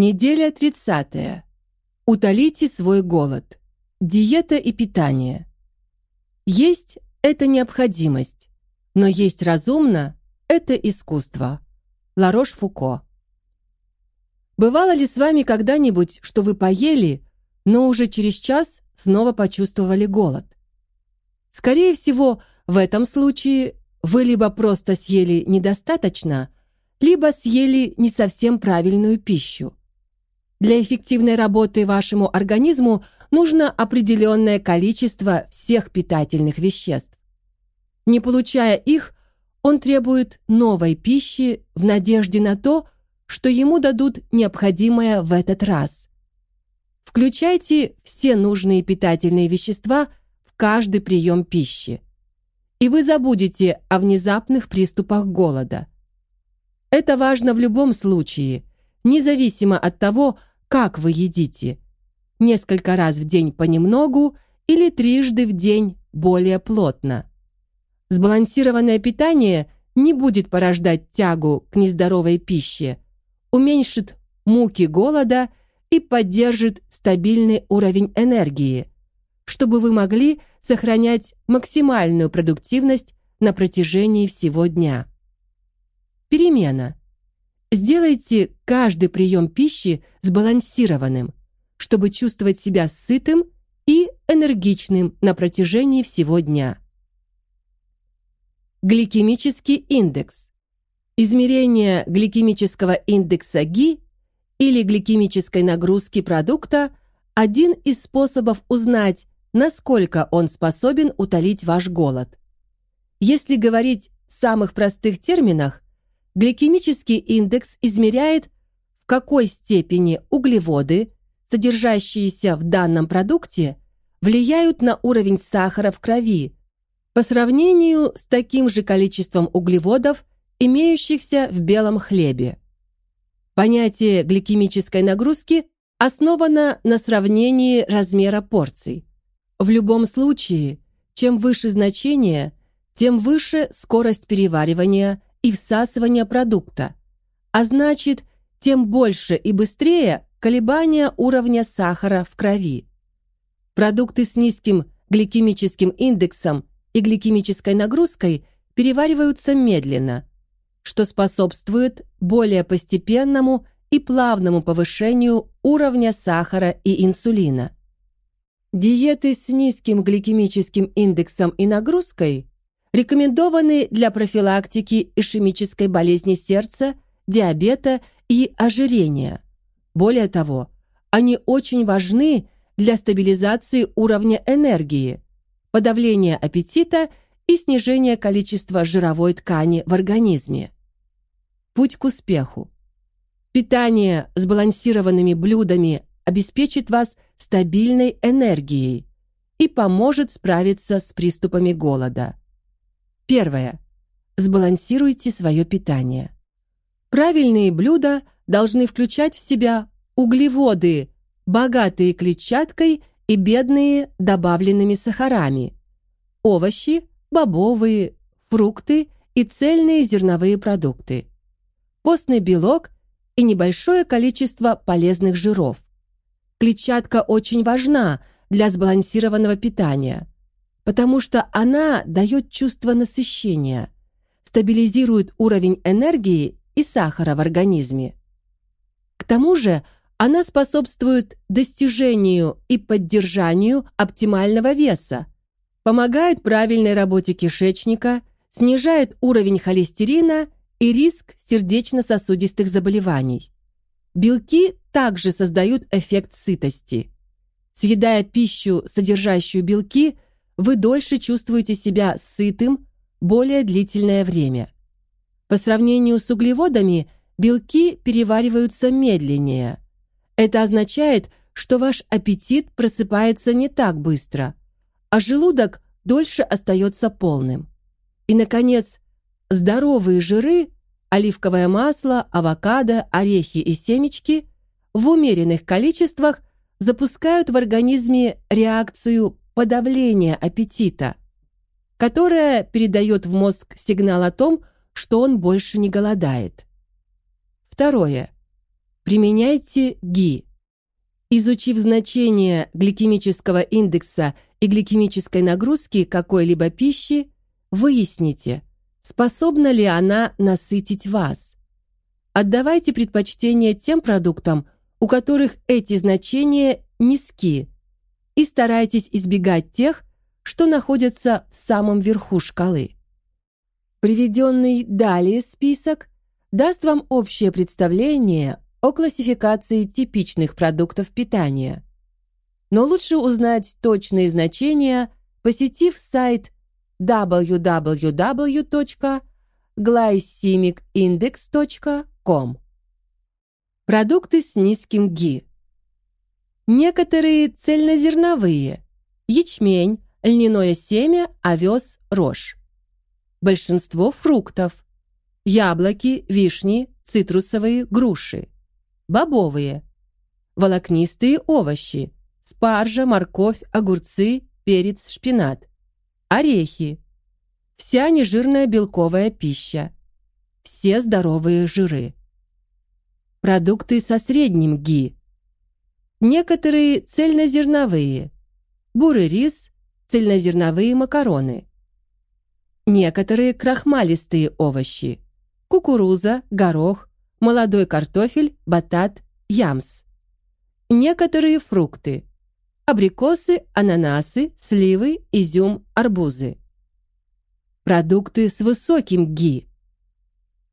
Неделя 30. Утолите свой голод. Диета и питание. Есть это необходимость, но есть разумно это искусство. Ларош Фуко. Бывало ли с вами когда-нибудь, что вы поели, но уже через час снова почувствовали голод? Скорее всего, в этом случае вы либо просто съели недостаточно, либо съели не совсем правильную пищу. Для эффективной работы вашему организму нужно определенное количество всех питательных веществ. Не получая их, он требует новой пищи в надежде на то, что ему дадут необходимое в этот раз. Включайте все нужные питательные вещества в каждый прием пищи, и вы забудете о внезапных приступах голода. Это важно в любом случае, независимо от того, как вы едите. Несколько раз в день понемногу или трижды в день более плотно. Сбалансированное питание не будет порождать тягу к нездоровой пище, уменьшит муки голода и поддержит стабильный уровень энергии, чтобы вы могли сохранять максимальную продуктивность на протяжении всего дня. Перемена. Сделайте каждый прием пищи сбалансированным, чтобы чувствовать себя сытым и энергичным на протяжении всего дня. Гликемический индекс. Измерение гликемического индекса ГИ или гликемической нагрузки продукта – один из способов узнать, насколько он способен утолить ваш голод. Если говорить в самых простых терминах, гликемический индекс измеряет, в какой степени углеводы, содержащиеся в данном продукте, влияют на уровень сахара в крови по сравнению с таким же количеством углеводов, имеющихся в белом хлебе. Понятие гликемической нагрузки основано на сравнении размера порций. В любом случае, чем выше значение, тем выше скорость переваривания и всасывания продукта, а значит, тем больше и быстрее колебания уровня сахара в крови. Продукты с низким гликемическим индексом и гликемической нагрузкой перевариваются медленно, что способствует более постепенному и плавному повышению уровня сахара и инсулина. Диеты с низким гликемическим индексом и нагрузкой рекомендованы для профилактики ишемической болезни сердца, диабета и ожирения. Более того, они очень важны для стабилизации уровня энергии, подавления аппетита и снижения количества жировой ткани в организме. Путь к успеху. Питание с балансированными блюдами обеспечит вас стабильной энергией и поможет справиться с приступами голода. Первое. Сбалансируйте свое питание. Правильные блюда должны включать в себя углеводы, богатые клетчаткой и бедные добавленными сахарами, овощи, бобовые, фрукты и цельные зерновые продукты, постный белок и небольшое количество полезных жиров. Клетчатка очень важна для сбалансированного питания – потому что она дает чувство насыщения, стабилизирует уровень энергии и сахара в организме. К тому же она способствует достижению и поддержанию оптимального веса, помогает правильной работе кишечника, снижает уровень холестерина и риск сердечно-сосудистых заболеваний. Белки также создают эффект сытости. Съедая пищу, содержащую белки – вы дольше чувствуете себя сытым более длительное время. По сравнению с углеводами, белки перевариваются медленнее. Это означает, что ваш аппетит просыпается не так быстро, а желудок дольше остается полным. И, наконец, здоровые жиры, оливковое масло, авокадо, орехи и семечки в умеренных количествах запускают в организме реакцию подавление аппетита, которое передает в мозг сигнал о том, что он больше не голодает. Второе. Применяйте ГИ. Изучив значение гликемического индекса и гликемической нагрузки какой-либо пищи, выясните, способна ли она насытить вас. Отдавайте предпочтение тем продуктам, у которых эти значения низки, и старайтесь избегать тех, что находятся в самом верху шкалы. Приведенный далее список даст вам общее представление о классификации типичных продуктов питания. Но лучше узнать точные значения, посетив сайт www.glycemicindex.com. Продукты с низким ГИ. Некоторые цельнозерновые – ячмень, льняное семя, овес, рожь. Большинство фруктов – яблоки, вишни, цитрусовые, груши. Бобовые – волокнистые овощи – спаржа, морковь, огурцы, перец, шпинат. Орехи – вся нежирная белковая пища. Все здоровые жиры. Продукты со средним ГИ. Некоторые цельнозерновые – бурый рис, цельнозерновые макароны. Некоторые крахмалистые овощи – кукуруза, горох, молодой картофель, батат, ямс. Некоторые фрукты – абрикосы, ананасы, сливы, изюм, арбузы. Продукты с высоким ГИ.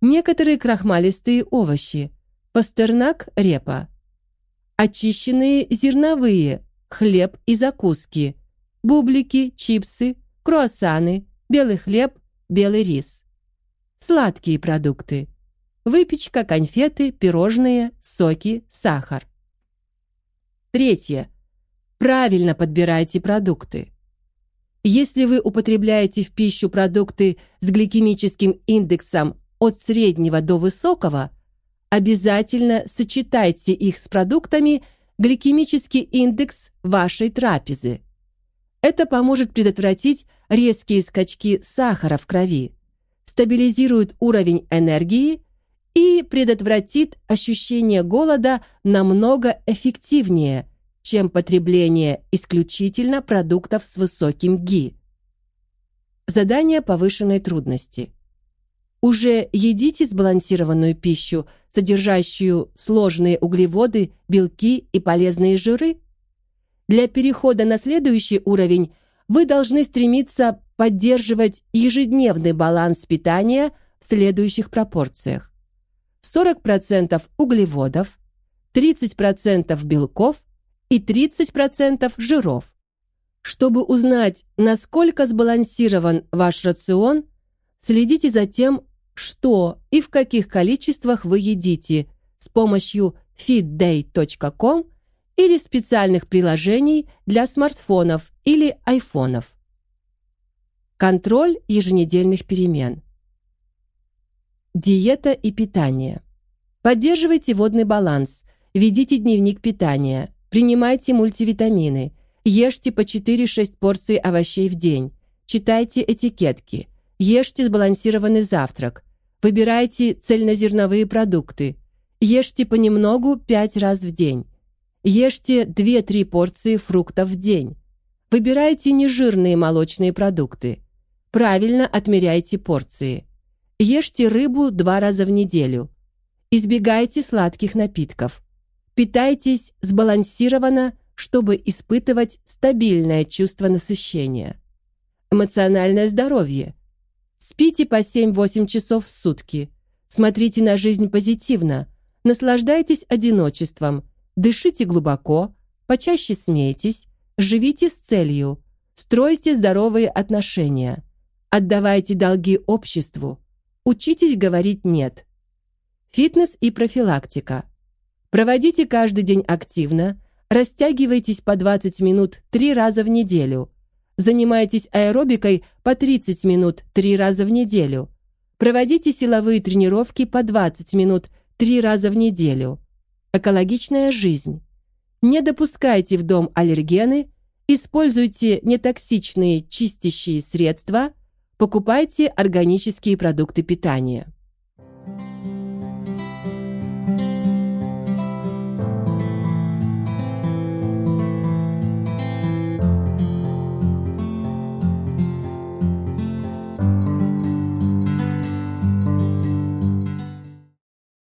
Некоторые крахмалистые овощи – пастернак, репа. Очищенные зерновые – хлеб и закуски – бублики, чипсы, круассаны, белый хлеб, белый рис. Сладкие продукты. Выпечка, конфеты, пирожные, соки, сахар. Третье. Правильно подбирайте продукты. Если вы употребляете в пищу продукты с гликемическим индексом от среднего до высокого, обязательно сочетайте их с продуктами гликемический индекс вашей трапезы. Это поможет предотвратить резкие скачки сахара в крови, стабилизирует уровень энергии и предотвратит ощущение голода намного эффективнее, чем потребление исключительно продуктов с высоким ГИ. Задание повышенной трудности. Уже едите сбалансированную пищу, содержащую сложные углеводы, белки и полезные жиры? Для перехода на следующий уровень вы должны стремиться поддерживать ежедневный баланс питания в следующих пропорциях. 40% углеводов, 30% белков и 30% жиров. Чтобы узнать, насколько сбалансирован ваш рацион, следите за тем, что и в каких количествах вы едите с помощью feedday.com или специальных приложений для смартфонов или айфонов. Контроль еженедельных перемен. Диета и питание. Поддерживайте водный баланс, ведите дневник питания, принимайте мультивитамины, ешьте по 4-6 порций овощей в день, читайте этикетки, ешьте сбалансированный завтрак, выбирайте цельнозерновые продукты, ешьте понемногу 5 раз в день, Ешьте 2-3 порции фруктов в день. Выбирайте нежирные молочные продукты. Правильно отмеряйте порции. Ешьте рыбу два раза в неделю. Избегайте сладких напитков. Питайтесь сбалансированно, чтобы испытывать стабильное чувство насыщения. Эмоциональное здоровье. Спите по 7-8 часов в сутки. Смотрите на жизнь позитивно. Наслаждайтесь одиночеством – Дышите глубоко, почаще смейтесь, живите с целью, стройте здоровые отношения, отдавайте долги обществу, учитесь говорить «нет». Фитнес и профилактика. Проводите каждый день активно, растягивайтесь по 20 минут 3 раза в неделю, занимайтесь аэробикой по 30 минут 3 раза в неделю, проводите силовые тренировки по 20 минут 3 раза в неделю – Экологичная жизнь. Не допускайте в дом аллергены, используйте нетоксичные чистящие средства, покупайте органические продукты питания.